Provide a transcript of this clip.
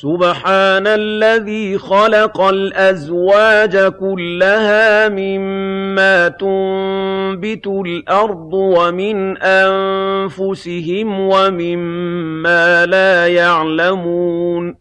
سُبْحَانَ الَّذِي خَلَقَ الْأَزْوَاجَ كُلَّهَا مِمَّا تُنبِتُ الْأَرْضُ وَمِنْ أَنفُسِهِمْ وَمِمَّا لَا يَعْلَمُونَ